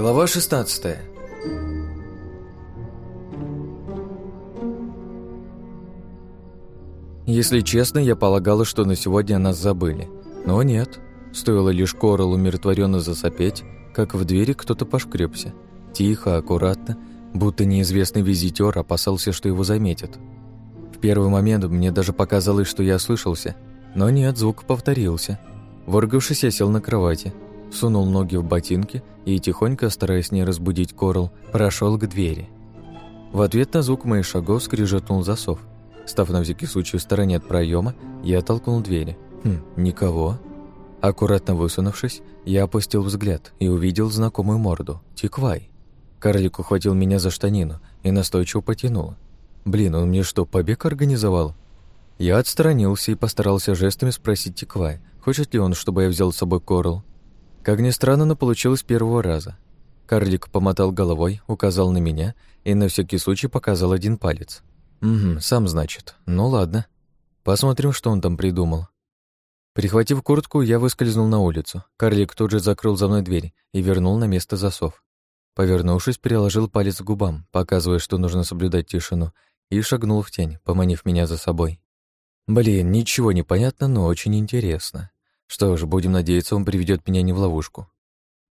Глава 16 Если честно, я полагала, что на сегодня нас забыли. Но нет. Стоило лишь Корал умиротворенно засопеть, как в двери кто-то пошкребся. Тихо, аккуратно, будто неизвестный визитер опасался, что его заметят. В первый момент мне даже показалось, что я ослышался, но нет, звук повторился. Воргавшись, я сел на кровати, сунул ноги в ботинки и, тихонько, стараясь не разбудить Корл, прошел к двери. В ответ на звук моих шагов скрижетнул засов. Став на всякий случай в стороне от проема, я оттолкнул двери. Хм, никого. Аккуратно высунувшись, я опустил взгляд и увидел знакомую морду – Тиквай. Карлик ухватил меня за штанину и настойчиво потянул. Блин, он мне что, побег организовал? Я отстранился и постарался жестами спросить Тиквай, хочет ли он, чтобы я взял с собой Корл. Как ни странно, но получилось первого раза. Карлик помотал головой, указал на меня и на всякий случай показал один палец. «Угу, сам, значит. Ну ладно. Посмотрим, что он там придумал». Прихватив куртку, я выскользнул на улицу. Карлик тут же закрыл за мной дверь и вернул на место засов. Повернувшись, приложил палец к губам, показывая, что нужно соблюдать тишину, и шагнул в тень, поманив меня за собой. Блин, ничего не понятно, но очень интересно. Что ж, будем надеяться, он приведет меня не в ловушку.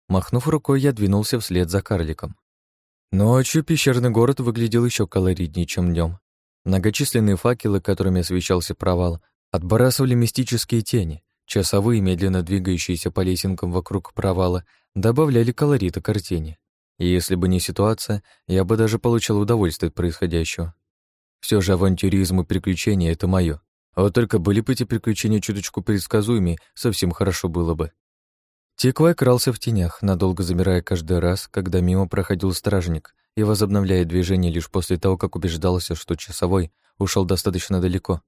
Махнув рукой, я двинулся вслед за карликом. Ночью пещерный город выглядел еще колоритнее, чем днем. Многочисленные факелы, которыми освещался провал, отбрасывали мистические тени. Часовые, медленно двигающиеся по лесенкам вокруг провала, добавляли колорита картине. И если бы не ситуация, я бы даже получил удовольствие от происходящего. Все же авантюризм и приключения — это мое. А вот только были бы эти приключения чуточку предсказуемее, совсем хорошо было бы. Тиквай крался в тенях, надолго замирая каждый раз, когда мимо проходил стражник, и возобновляя движение лишь после того, как убеждался, что часовой ушел достаточно далеко.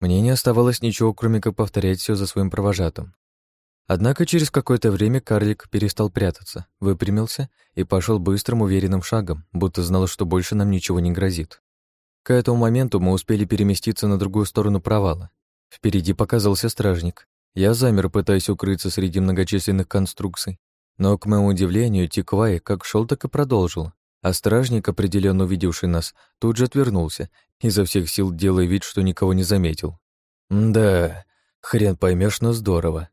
Мне не оставалось ничего, кроме как повторять все за своим провожатым. Однако через какое-то время карлик перестал прятаться, выпрямился и пошел быстрым уверенным шагом, будто знал, что больше нам ничего не грозит. К этому моменту мы успели переместиться на другую сторону провала. Впереди показался стражник. Я замер, пытаясь укрыться среди многочисленных конструкций. Но, к моему удивлению, Тиквай как шел, так и продолжил. А стражник, определенно увидевший нас, тут же отвернулся, изо всех сил делая вид, что никого не заметил. Да, хрен поймешь, но здорово.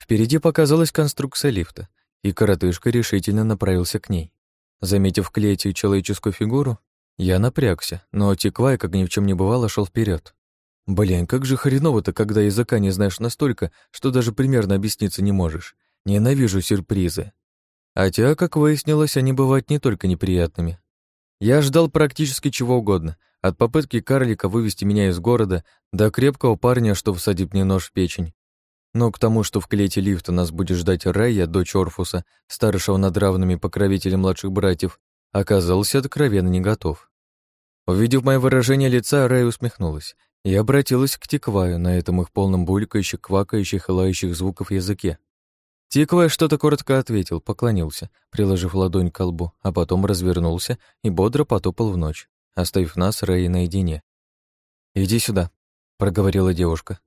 Впереди показалась конструкция лифта, и коротышка решительно направился к ней. Заметив в клете человеческую фигуру, я напрягся, но Тиквай, как ни в чем не бывало, шел вперед. Блин, как же хреново-то, когда языка не знаешь настолько, что даже примерно объясниться не можешь. Ненавижу сюрпризы. Хотя, как выяснилось, они бывают не только неприятными. Я ждал практически чего угодно, от попытки карлика вывести меня из города до крепкого парня, что всадит мне нож в печень. Но к тому, что в клете лифта нас будет ждать Райя, дочь Орфуса, старшего над равными покровителя младших братьев, оказался откровенно не готов. Увидев мое выражение лица, Рэй усмехнулась и обратилась к Тикваю на этом их полном булькающих, квакающих и лающих звуков языке. Тиквай что-то коротко ответил, поклонился, приложив ладонь к колбу, а потом развернулся и бодро потопал в ночь, оставив нас Рэй наедине. «Иди сюда», — проговорила девушка.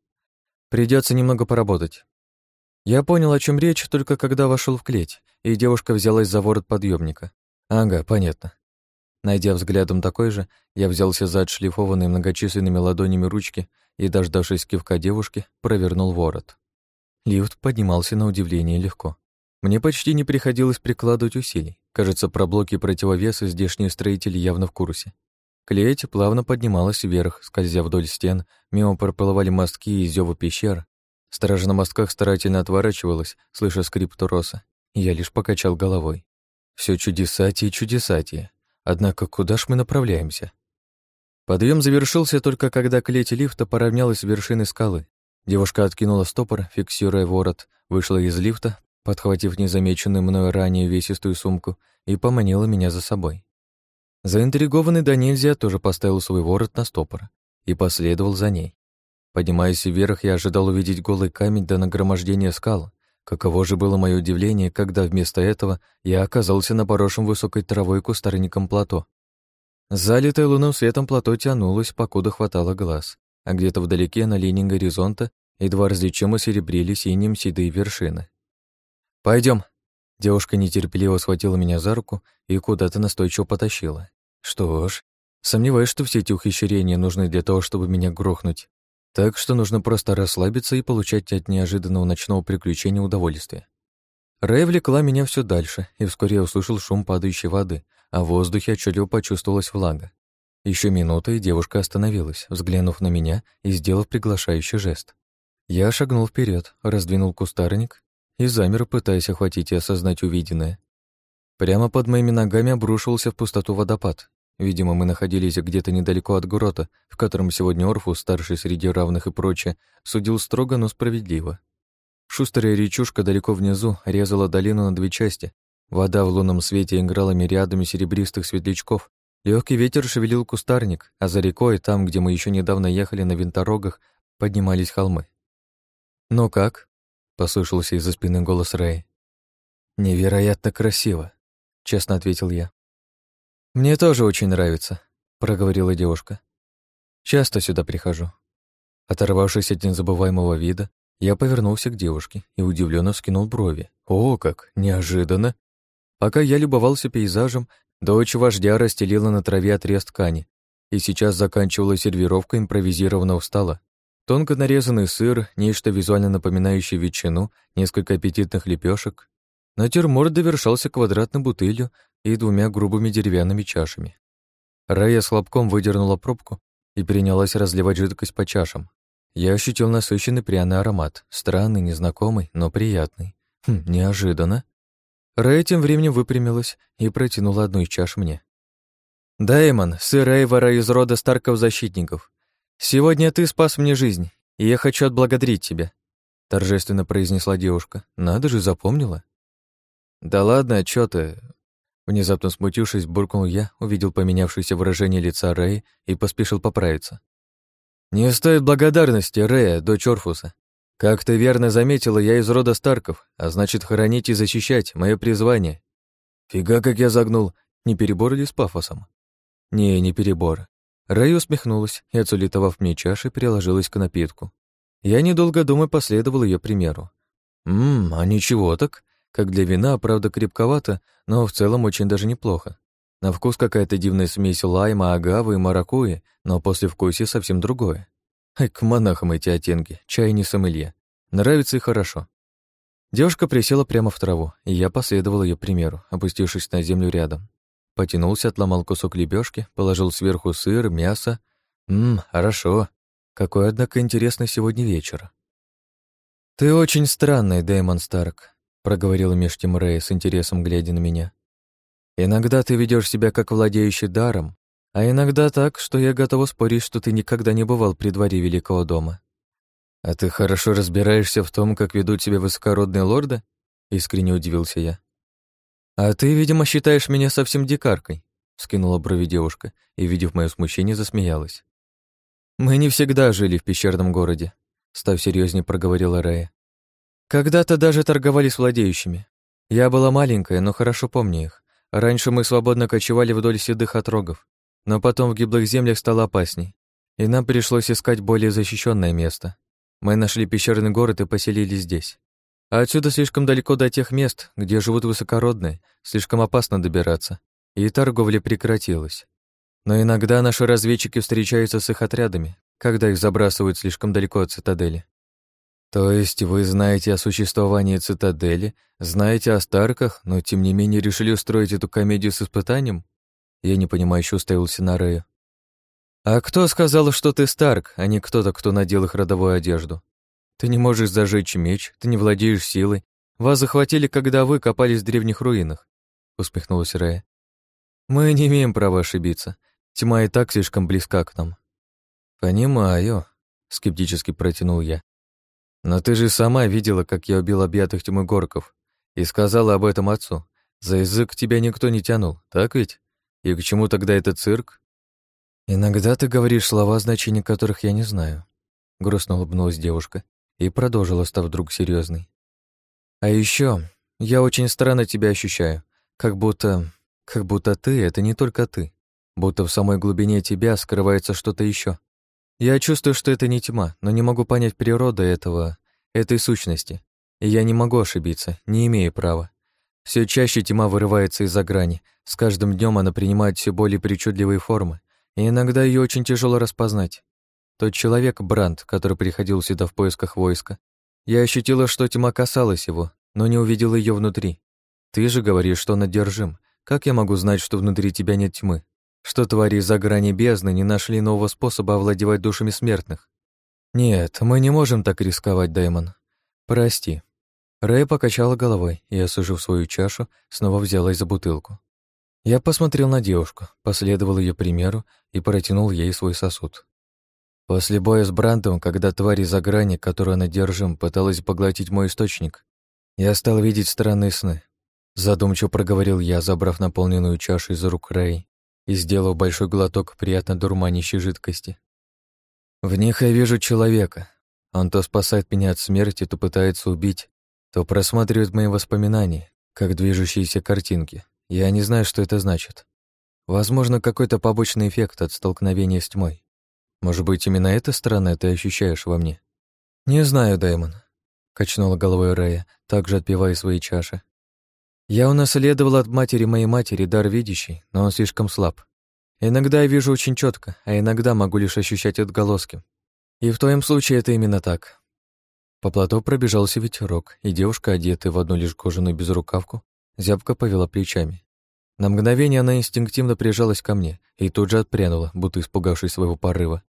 Придется немного поработать». Я понял, о чем речь, только когда вошел в клеть, и девушка взялась за ворот подъемника. «Ага, понятно. Найдя взглядом такой же, я взялся за отшлифованные многочисленными ладонями ручки и, дождавшись кивка девушки, провернул ворот. Лифт поднимался на удивление легко. Мне почти не приходилось прикладывать усилий. Кажется, про блоки противовеса здешние строители явно в курсе. Клеть плавно поднималась вверх, скользя вдоль стен, мимо проплывали мостки и зёвы пещер. Стража на мостках старательно отворачивалась, слыша скрип туроса. Я лишь покачал головой. Все чудесатие и чудесатие. Однако куда ж мы направляемся? Подъем завершился только когда клеть лифта поравнялась с вершиной скалы. Девушка откинула стопор, фиксируя ворот, вышла из лифта, подхватив незамеченную мною ранее весистую сумку, и поманила меня за собой. Заинтригованный до нельзя тоже поставил свой ворот на стопор и последовал за ней. Поднимаясь вверх, я ожидал увидеть голый камень до нагромождения скал, Каково же было мое удивление, когда вместо этого я оказался на поросшем высокой травой кустарником плато. Залитое лунным светом плато тянулось, покуда хватало глаз, а где-то вдалеке на линии горизонта едва различимо серебрили синим седые вершины. Пойдем. Девушка нетерпеливо схватила меня за руку и куда-то настойчиво потащила. Что ж, сомневаюсь, что все эти ухищрения нужны для того, чтобы меня грохнуть. Так что нужно просто расслабиться и получать от неожиданного ночного приключения удовольствие. Рэй влекла меня все дальше, и вскоре я услышал шум падающей воды, а в воздухе отчетливо почувствовалась влага. Еще минута, и девушка остановилась, взглянув на меня и сделав приглашающий жест. Я шагнул вперед, раздвинул кустарник и замер, пытаясь охватить и осознать увиденное. Прямо под моими ногами обрушивался в пустоту водопад. Видимо, мы находились где-то недалеко от грота, в котором сегодня Орфус, старший среди равных и прочее, судил строго, но справедливо. Шустрая речушка далеко внизу резала долину на две части. Вода в лунном свете играла мириадами серебристых светлячков. Легкий ветер шевелил кустарник, а за рекой, там, где мы еще недавно ехали на винторогах, поднимались холмы. «Ну как?» — послышался из-за спины голос Рэя. «Невероятно красиво», — честно ответил я. «Мне тоже очень нравится», — проговорила девушка. «Часто сюда прихожу». Оторвавшись от незабываемого вида, я повернулся к девушке и удивленно скинул брови. «О, как! Неожиданно!» Пока я любовался пейзажем, дочь вождя расстелила на траве отрез ткани и сейчас заканчивала сервировка импровизированного стола. Тонко нарезанный сыр, нечто визуально напоминающее ветчину, несколько аппетитных лепешек. Натюрморт довершался квадратной бутылью и двумя грубыми деревянными чашами. Рая с хлопком выдернула пробку и принялась разливать жидкость по чашам. Я ощутил насыщенный пряный аромат, странный, незнакомый, но приятный. Хм, неожиданно. Рая тем временем выпрямилась и протянула одну из чаш мне. «Даймон, сын Рейвора из рода Старков-защитников. Сегодня ты спас мне жизнь, и я хочу отблагодарить тебя», торжественно произнесла девушка. «Надо же, запомнила». «Да ладно, чё ты?» Внезапно смутившись, буркнул я, увидел поменявшееся выражение лица Рэя и поспешил поправиться. «Не стоит благодарности, Рэя, дочь Орфуса. Как ты верно заметила, я из рода Старков, а значит, хранить и защищать — мое призвание. Фига, как я загнул. Не перебор ли с пафосом?» «Не, не перебор. Рэй усмехнулась и, отсулитовав мне чаши, приложилась к напитку. Я, недолго думая, последовал ее примеру. «Ммм, а ничего так. Как для вина, правда, крепковато, но в целом очень даже неплохо. На вкус какая-то дивная смесь лайма, агавы и маракуи, но после вкуса совсем другое. Ай, к монахам эти оттенки, чай не сомелье. Нравится и хорошо». Девушка присела прямо в траву, и я последовал ее примеру, опустившись на землю рядом. Потянулся, отломал кусок лепешки, положил сверху сыр, мясо. Ммм, хорошо. Какой, однако, интересный сегодня вечер. «Ты очень странный, Дэймон Старк», — проговорила меж тем Рэй с интересом, глядя на меня. «Иногда ты ведешь себя как владеющий даром, а иногда так, что я готова спорить, что ты никогда не бывал при дворе Великого дома. А ты хорошо разбираешься в том, как ведут себя высокородные лорды?» — искренне удивился я. «А ты, видимо, считаешь меня совсем дикаркой», — скинула брови девушка и, видев мое смущение, засмеялась. «Мы не всегда жили в пещерном городе», — став серьезнее проговорила Рая. «Когда-то даже торговали с владеющими. Я была маленькая, но хорошо помню их. Раньше мы свободно кочевали вдоль седых отрогов, но потом в гиблых землях стало опасней, и нам пришлось искать более защищенное место. Мы нашли пещерный город и поселились здесь. А отсюда слишком далеко до тех мест, где живут высокородные, слишком опасно добираться, и торговля прекратилась. Но иногда наши разведчики встречаются с их отрядами, когда их забрасывают слишком далеко от цитадели. То есть вы знаете о существовании цитадели, знаете о Старках, но тем не менее решили устроить эту комедию с испытанием? Я непонимающе уставился на Рэя. А кто сказал, что ты Старк, а не кто-то, кто надел их родовую одежду? Ты не можешь зажечь меч, ты не владеешь силой. Вас захватили, когда вы копались в древних руинах», — усмехнулась Рэя. «Мы не имеем права ошибиться. Тьма и так слишком близка к нам». «Понимаю», — скептически протянул я. «Но ты же сама видела, как я убил объятых тьмы горков, и сказала об этом отцу. За язык тебя никто не тянул, так ведь? И к чему тогда этот цирк?» «Иногда ты говоришь слова, значения которых я не знаю», — грустно улыбнулась девушка и продолжила, став вдруг серьезной. А еще я очень странно тебя ощущаю, как будто... как будто ты — это не только ты, будто в самой глубине тебя скрывается что-то еще. Я чувствую, что это не тьма, но не могу понять природы этого, этой сущности. И я не могу ошибиться, не имею права. Все чаще тьма вырывается из-за грани. С каждым днем она принимает все более причудливые формы, и иногда ее очень тяжело распознать. Тот человек, Бранд, который приходил сюда в поисках войска, я ощутила, что тьма касалась его, но не увидела ее внутри. Ты же говоришь, что он одержим. Как я могу знать, что внутри тебя нет тьмы? Что твари из-за грани бездны не нашли нового способа овладевать душами смертных? Нет, мы не можем так рисковать, Дэймон. Прости. Рэй покачала головой и, осушив свою чашу, снова взялась за бутылку. Я посмотрел на девушку, последовал ее примеру и протянул ей свой сосуд. После боя с Брантом, когда тварь из-за грани, которую она держим, пыталась поглотить мой источник, я стал видеть странные сны. Задумчиво проговорил я, забрав наполненную чашу из рук Рэй и сделав большой глоток приятно дурманящей жидкости. В них я вижу человека. Он то спасает меня от смерти, то пытается убить, то просматривает мои воспоминания, как движущиеся картинки. Я не знаю, что это значит. Возможно, какой-то побочный эффект от столкновения с тьмой. Может быть, именно эта сторона ты ощущаешь во мне? Не знаю, Дэймон, качнула головой Рэя, также отпивая свои чаши. Я унаследовал от матери моей матери дар видящий, но он слишком слаб. Иногда я вижу очень четко, а иногда могу лишь ощущать отголоски. И в твоем случае это именно так. По плато пробежался ветерок, и девушка, одетая в одну лишь кожаную безрукавку, зябко повела плечами. На мгновение она инстинктивно прижалась ко мне и тут же отпрянула, будто испугавшись своего порыва.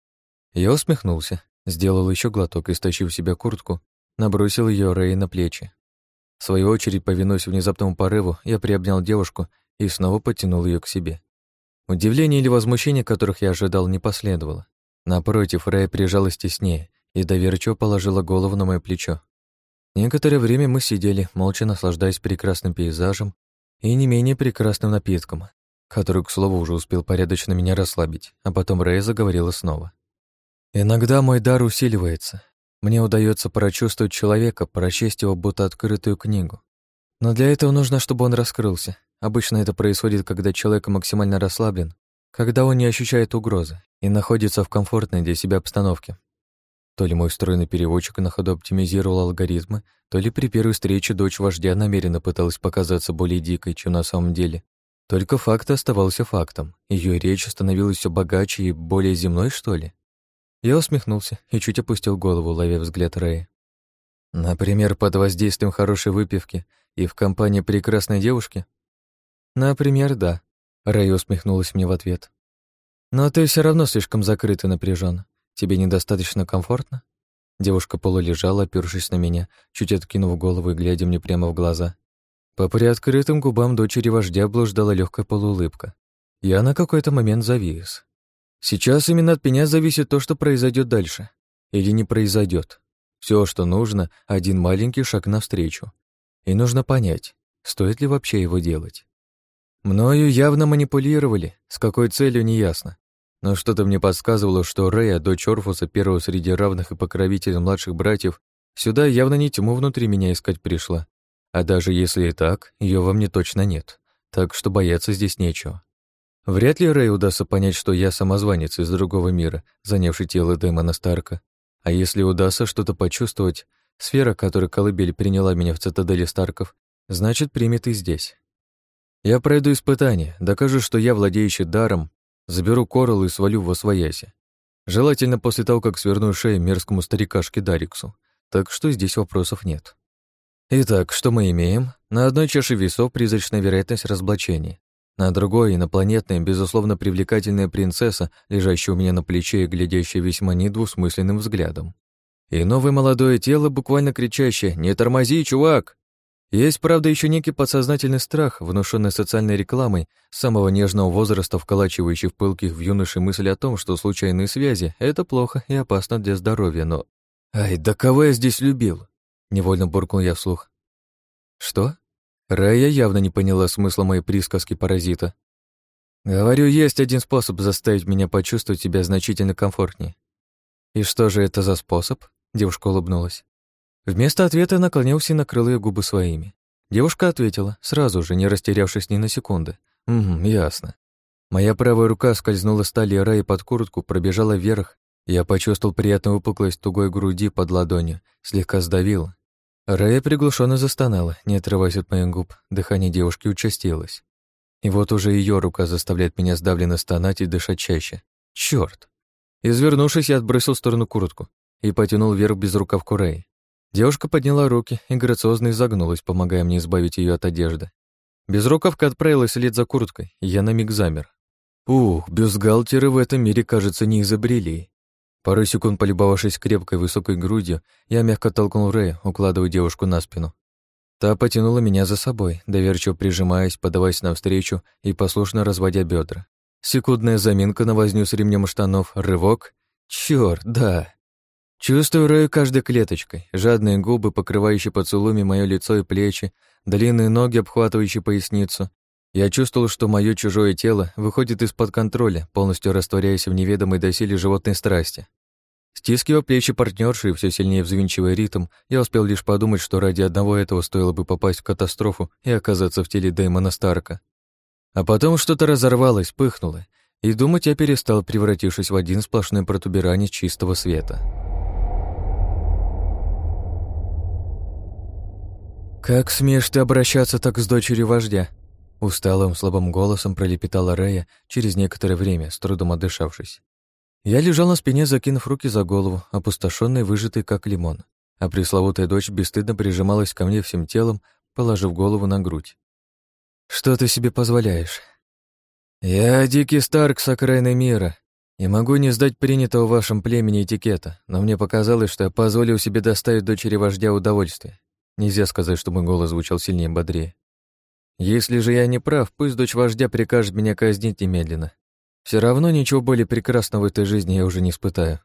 Я усмехнулся, сделал еще глоток и, стащив себе куртку, набросил ее Рэй на плечи. В свою очередь, повинуясь внезапному порыву, я приобнял девушку и снова подтянул ее к себе. Удивление или возмущение, которых я ожидал, не последовало. Напротив, Рэй прижалась теснее и доверчиво положила голову на мое плечо. Некоторое время мы сидели, молча наслаждаясь прекрасным пейзажем и не менее прекрасным напитком, который, к слову, уже успел порядочно меня расслабить, а потом Рэй заговорила снова. «Иногда мой дар усиливается, мне удается прочувствовать человека, прочесть его будто открытую книгу. Но для этого нужно, чтобы он раскрылся. Обычно это происходит, когда человек максимально расслаблен, когда он не ощущает угрозы и находится в комфортной для себя обстановке. То ли мой встроенный переводчик на ходу оптимизировал алгоритмы, то ли при первой встрече дочь вождя намеренно пыталась показаться более дикой, чем на самом деле. Только факт оставался фактом. Ее речь становилась все богаче и более земной, что ли? Я усмехнулся и чуть опустил голову, ловя взгляд Рэя. Например, под воздействием хорошей выпивки и в компании прекрасной девушки? Например, да. Рэй усмехнулась мне в ответ. Но ты все равно слишком закрыт и напряжен. Тебе недостаточно комфортно? Девушка полулежала, опершись на меня, чуть откинув голову и глядя мне прямо в глаза. По приоткрытым губам дочери вождя блуждала легкая полуулыбка. Я на какой-то момент завис. Сейчас именно от меня зависит то, что произойдет дальше. Или не произойдет. Все, что нужно, один маленький шаг навстречу. И нужно понять, стоит ли вообще его делать. Мною явно манипулировали, с какой целью неясно. Но что-то мне подсказывало, что Рэя, дочь Орфуса, первого среди равных и покровителя младших братьев, сюда явно не тьму внутри меня искать пришла. А даже если и так, ее во мне точно нет. Так что бояться здесь нечего. Вряд ли Рэй удастся понять, что я самозванец из другого мира, занявший тело Дэмона Старка. А если удастся что-то почувствовать, сфера, которая колыбель приняла меня в цитадели Старков, значит, примет и здесь. Я пройду испытание, докажу, что я, владеющий даром, заберу Коралл и свалю в освояси. Желательно после того, как сверну шею мерзкому старикашке Дариксу. Так что здесь вопросов нет. Итак, что мы имеем? На одной чаше весов призрачная вероятность разоблачения. На другой — инопланетная, безусловно привлекательная принцесса, лежащая у меня на плече и глядящая весьма недвусмысленным взглядом. И новое молодое тело, буквально кричащее «Не тормози, чувак!» Есть, правда, еще некий подсознательный страх, внушенный социальной рекламой, с самого нежного возраста вколачивающий в пылких в юноше мысль о том, что случайные связи — это плохо и опасно для здоровья, но... «Ай, да кого я здесь любил?» — невольно буркнул я вслух. «Что?» Рая явно не поняла смысла моей присказки паразита. Говорю, есть один способ заставить меня почувствовать себя значительно комфортнее. И что же это за способ? Девушка улыбнулась. Вместо ответа наклонился и накрыл ее губы своими. Девушка ответила, сразу же, не растерявшись ни на секунды. «Угу, ясно». Моя правая рука скользнула с талии Раи под куртку, пробежала вверх. Я почувствовал приятную выпуклость тугой груди под ладонью, слегка сдавил. Рая приглушенно застонала, не отрываясь от моих губ, дыхание девушки участилось. И вот уже ее рука заставляет меня сдавленно стонать и дышать чаще. Черт! Извернувшись, я отбросил в сторону куртку и потянул вверх без рукавку Рэи. Девушка подняла руки и грациозно изогнулась, помогая мне избавить ее от одежды. Безрукавка отправилась вслед за курткой, и я на миг замер. Ух, бюстгальтеры в этом мире, кажется, не изобрели. Пару секунд полюбовавшись крепкой высокой грудью, я мягко толкнул Рэя, укладывая девушку на спину. Та потянула меня за собой, доверчиво прижимаясь, подаваясь навстречу и послушно разводя бедра. Секундная заминка на возню с ремнем штанов, рывок. Чёрт, да. Чувствую Рэю каждой клеточкой, жадные губы, покрывающие поцелуями мое лицо и плечи, длинные ноги, обхватывающие поясницу. Я чувствовал, что мое чужое тело выходит из-под контроля, полностью растворяясь в неведомой доселе животной страсти. Стискивая плечи партнерши и все сильнее взвинчивая ритм, я успел лишь подумать, что ради одного этого стоило бы попасть в катастрофу и оказаться в теле Дэймона Старка. А потом что-то разорвалось, пыхнуло, и думать я перестал, превратившись в один сплошной протуберанец чистого света. «Как смеешь ты обращаться так с дочерью вождя?» Усталым, слабым голосом пролепетала Рея через некоторое время, с трудом отдышавшись. Я лежал на спине, закинув руки за голову, опустошённый, выжатый, как лимон, а пресловутая дочь бесстыдно прижималась ко мне всем телом, положив голову на грудь. «Что ты себе позволяешь?» «Я дикий Старк с окраины мира, и могу не сдать принятого в вашем племени этикета, но мне показалось, что я позволил себе доставить дочери вождя удовольствие. Нельзя сказать, что мой голос звучал сильнее и бодрее. Если же я не прав, пусть дочь вождя прикажет меня казнить немедленно. Все равно ничего более прекрасного в этой жизни я уже не испытаю.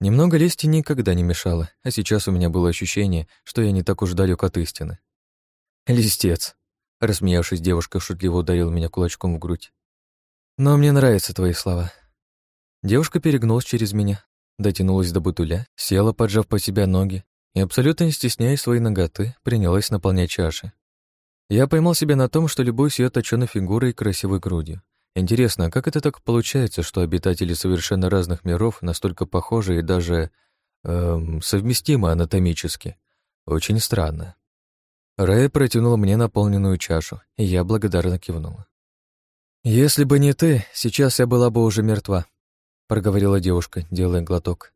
Немного лести никогда не мешало, а сейчас у меня было ощущение, что я не так уж далек от истины. «Листец», — рассмеявшись, девушка шутливо ударила меня кулачком в грудь. «Но мне нравятся твои слова». Девушка перегнулась через меня, дотянулась до бутуля, села, поджав по себя ноги, и, абсолютно не стесняясь своей ноготы, принялась наполнять чаши. Я поймал себя на том, что любуюсь ее точёной фигурой и красивой грудью. Интересно, а как это так получается, что обитатели совершенно разных миров настолько похожи и даже эм, совместимы анатомически? Очень странно. Рая протянула мне наполненную чашу, и я благодарно кивнула. «Если бы не ты, сейчас я была бы уже мертва», — проговорила девушка, делая глоток.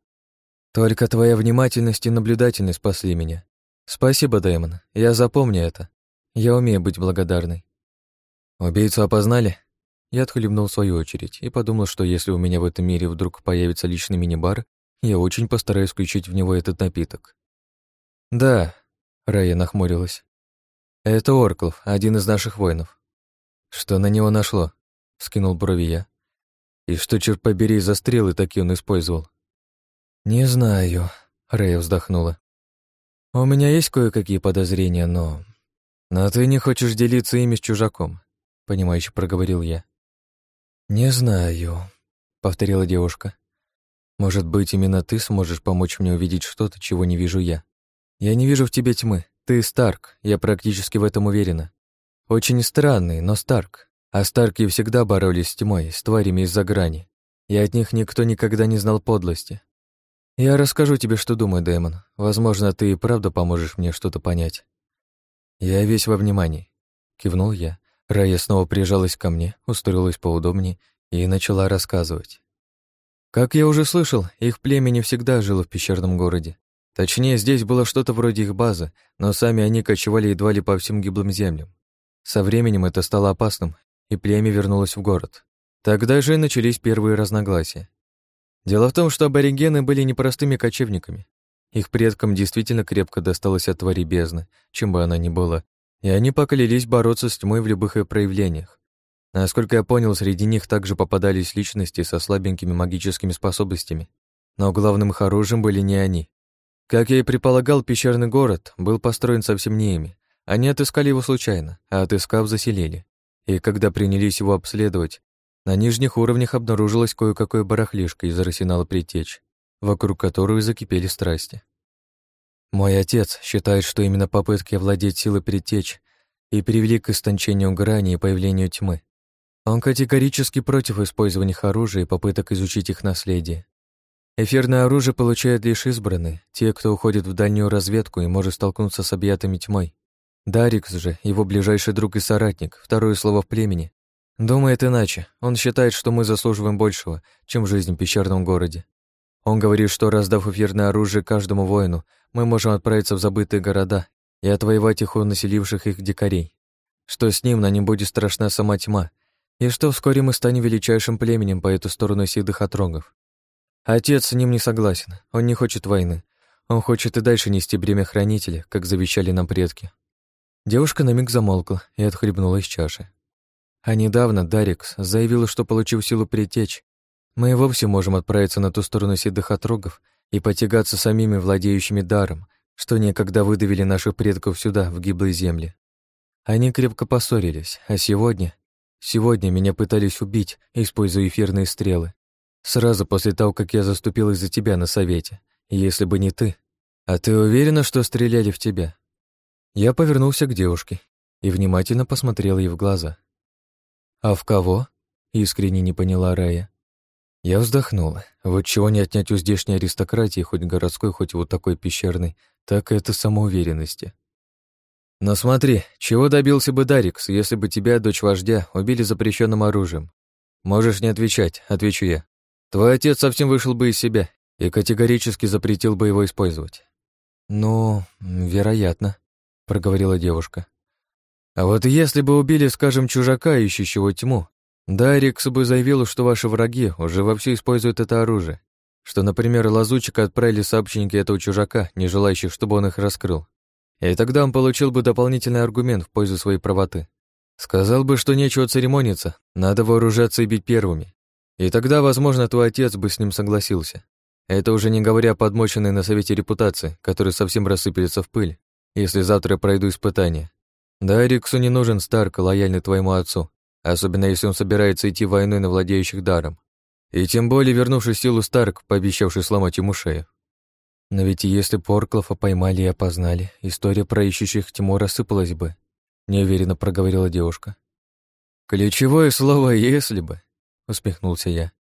«Только твоя внимательность и наблюдательность спасли меня. Спасибо, Дэймон, я запомню это. Я умею быть благодарной». «Убийцу опознали?» Я отхлебнул свою очередь и подумал, что если у меня в этом мире вдруг появится личный мини-бар, я очень постараюсь включить в него этот напиток. «Да», — Рая нахмурилась. «Это Орклов, один из наших воинов». «Что на него нашло?» — скинул брови я. «И что, черт побери, за стрелы такие он использовал?» «Не знаю», — Рая вздохнула. «У меня есть кое-какие подозрения, но...» «Но ты не хочешь делиться ими с чужаком», — понимающе проговорил я. «Не знаю», — повторила девушка. «Может быть, именно ты сможешь помочь мне увидеть что-то, чего не вижу я. Я не вижу в тебе тьмы. Ты Старк, я практически в этом уверена. Очень странный, но Старк. А Старки всегда боролись с тьмой, с тварями из-за грани. И от них никто никогда не знал подлости. Я расскажу тебе, что думаю, Дэймон. Возможно, ты и правда поможешь мне что-то понять. Я весь во внимании. Кивнул я. Рая снова прижалась ко мне, устроилась поудобнее и начала рассказывать. Как я уже слышал, их племя не всегда жило в пещерном городе. Точнее, здесь было что-то вроде их базы, но сами они кочевали едва ли по всем гиблым землям. Со временем это стало опасным, и племя вернулось в город. Тогда же начались первые разногласия. Дело в том, что аборигены были непростыми кочевниками. Их предкам действительно крепко досталось от твари бездны, чем бы она ни была, и они поклялись бороться с тьмой в любых ее проявлениях. Насколько я понял, среди них также попадались личности со слабенькими магическими способностями, но главным их оружием были не они. Как я и предполагал, пещерный город был построен совсем не ими. Они отыскали его случайно, а отыскав, заселили. И когда принялись его обследовать, на нижних уровнях обнаружилось кое-какое барахлишко из арсенала притеч, вокруг которого закипели страсти. Мой отец считает, что именно попытки овладеть силой предтеч и привели к истончению грани и появлению тьмы. Он категорически против использования их оружия и попыток изучить их наследие. Эфирное оружие получают лишь избранные, те, кто уходит в дальнюю разведку и может столкнуться с объятыми тьмой. Дарикс же, его ближайший друг и соратник, второе слово в племени, думает иначе. Он считает, что мы заслуживаем большего, чем жизнь в пещерном городе. Он говорит, что раздав эфирное оружие каждому воину, мы можем отправиться в забытые города и отвоевать их у населивших их дикарей. Что с ним на нем будет страшна сама тьма, и что вскоре мы станем величайшим племенем по эту сторону седых отрогов. Отец с ним не согласен, он не хочет войны. Он хочет и дальше нести бремя хранителя, как завещали нам предки. Девушка на миг замолкла и отхлебнула из чаши. А недавно Дарикс заявил, что, получив силу притечь, мы и вовсе можем отправиться на ту сторону седых отрогов и потягаться самими владеющими даром, что некогда выдавили наших предков сюда, в гиблые земли. Они крепко поссорились, а сегодня... Сегодня меня пытались убить, используя эфирные стрелы. Сразу после того, как я заступилась за тебя на совете. если бы не ты... А ты уверена, что стреляли в тебя? Я повернулся к девушке и внимательно посмотрел ей в глаза. «А в кого?» — искренне не поняла Рая. Я вздохнула. Вот чего не отнять у здешней аристократии, хоть городской, хоть вот такой пещерной, так это самоуверенности. Но смотри, чего добился бы Дарикс, если бы тебя, дочь вождя, убили запрещенным оружием? Можешь не отвечать, отвечу я. Твой отец совсем вышел бы из себя и категорически запретил бы его использовать. Ну, вероятно, проговорила девушка. А вот если бы убили, скажем, чужака, ищущего тьму, Дарикс бы заявил, что ваши враги уже вовсю используют это оружие, что, например, лазутчика отправили сообщники этого чужака, не желающих, чтобы он их раскрыл. И тогда он получил бы дополнительный аргумент в пользу своей правоты. Сказал бы, что нечего церемониться, надо вооружаться и бить первыми. И тогда, возможно, твой отец бы с ним согласился. Это уже не говоря о подмоченной на совете репутации, которая совсем рассыпется в пыль, если завтра пройду испытание. Да, Риксу не нужен Старк, лояльный твоему отцу, особенно если он собирается идти войной на владеющих даром. И тем более вернувший силу Старк, пообещавший сломать ему шею. Но ведь если Порклова поймали и опознали, история про ищущих тьму рассыпалась бы, неуверенно проговорила девушка. Ключевое слово «если бы», усмехнулся я.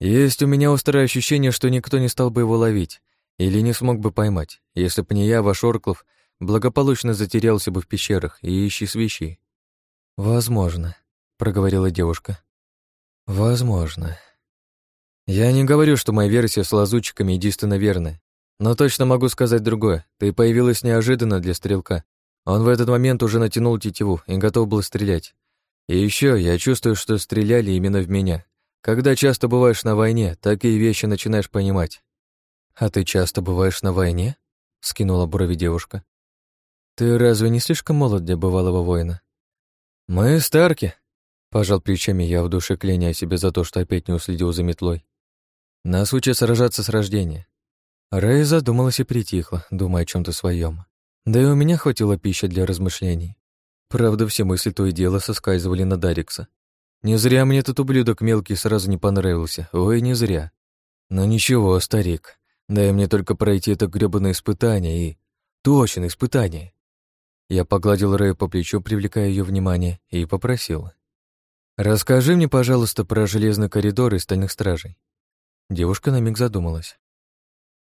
Есть у меня острое ощущение, что никто не стал бы его ловить или не смог бы поймать, если бы не я, ваш Орклов, благополучно затерялся бы в пещерах и ищи свищи. «Возможно», — проговорила девушка. «Возможно. Я не говорю, что моя версия с лазутчиками единственно верная, но точно могу сказать другое. Ты появилась неожиданно для стрелка. Он в этот момент уже натянул тетиву и готов был стрелять. И еще я чувствую, что стреляли именно в меня. Когда часто бываешь на войне, такие вещи начинаешь понимать. «А ты часто бываешь на войне?» — скинула брови девушка. «Ты разве не слишком молод для бывалого воина?» «Мы старки», — пожал плечами я в душе кляня себе за то, что опять не уследил за метлой. «Нас учат сражаться с рождения». Рэй задумалась и притихла, думая о чем то своем. Да и у меня хватило пищи для размышлений. Правда, все мысли то и дело соскальзывали на Дарикса. Не зря мне этот ублюдок мелкий сразу не понравился. Ой, не зря. Но ничего, старик, дай мне только пройти это грёбаное испытание и... Точно, испытание. Я погладил Рэю по плечу, привлекая ее внимание, и попросил. «Расскажи мне, пожалуйста, про железный коридор и стальных стражей». Девушка на миг задумалась.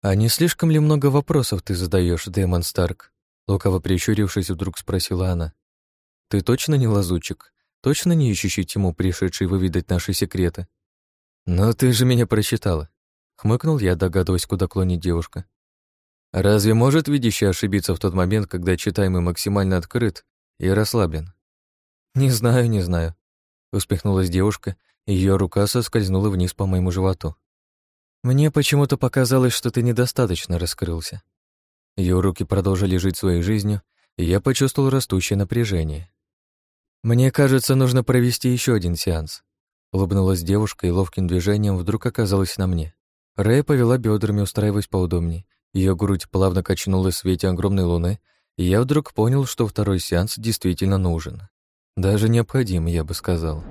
«А не слишком ли много вопросов ты задаешь, Дэмон Старк?» Лукаво прищурившись, вдруг спросила она. «Ты точно не лазутчик? Точно не ищущий тьму, пришедший выведать наши секреты?» «Но ты же меня прочитала», — хмыкнул я, догадываясь, куда клонит девушка. Разве может видящий ошибиться в тот момент, когда читаемый максимально открыт и расслаблен? Не знаю, не знаю. Успехнулась девушка, и ее рука соскользнула вниз по моему животу. Мне почему-то показалось, что ты недостаточно раскрылся. Ее руки продолжили жить своей жизнью, и я почувствовал растущее напряжение. Мне кажется, нужно провести еще один сеанс. Улыбнулась девушка и ловким движением вдруг оказалась на мне. Рэя повела бедрами, устраиваясь поудобнее, ее грудь плавно качнулась в свете огромной луны, и я вдруг понял, что второй сеанс действительно нужен. Даже необходим, я бы сказал.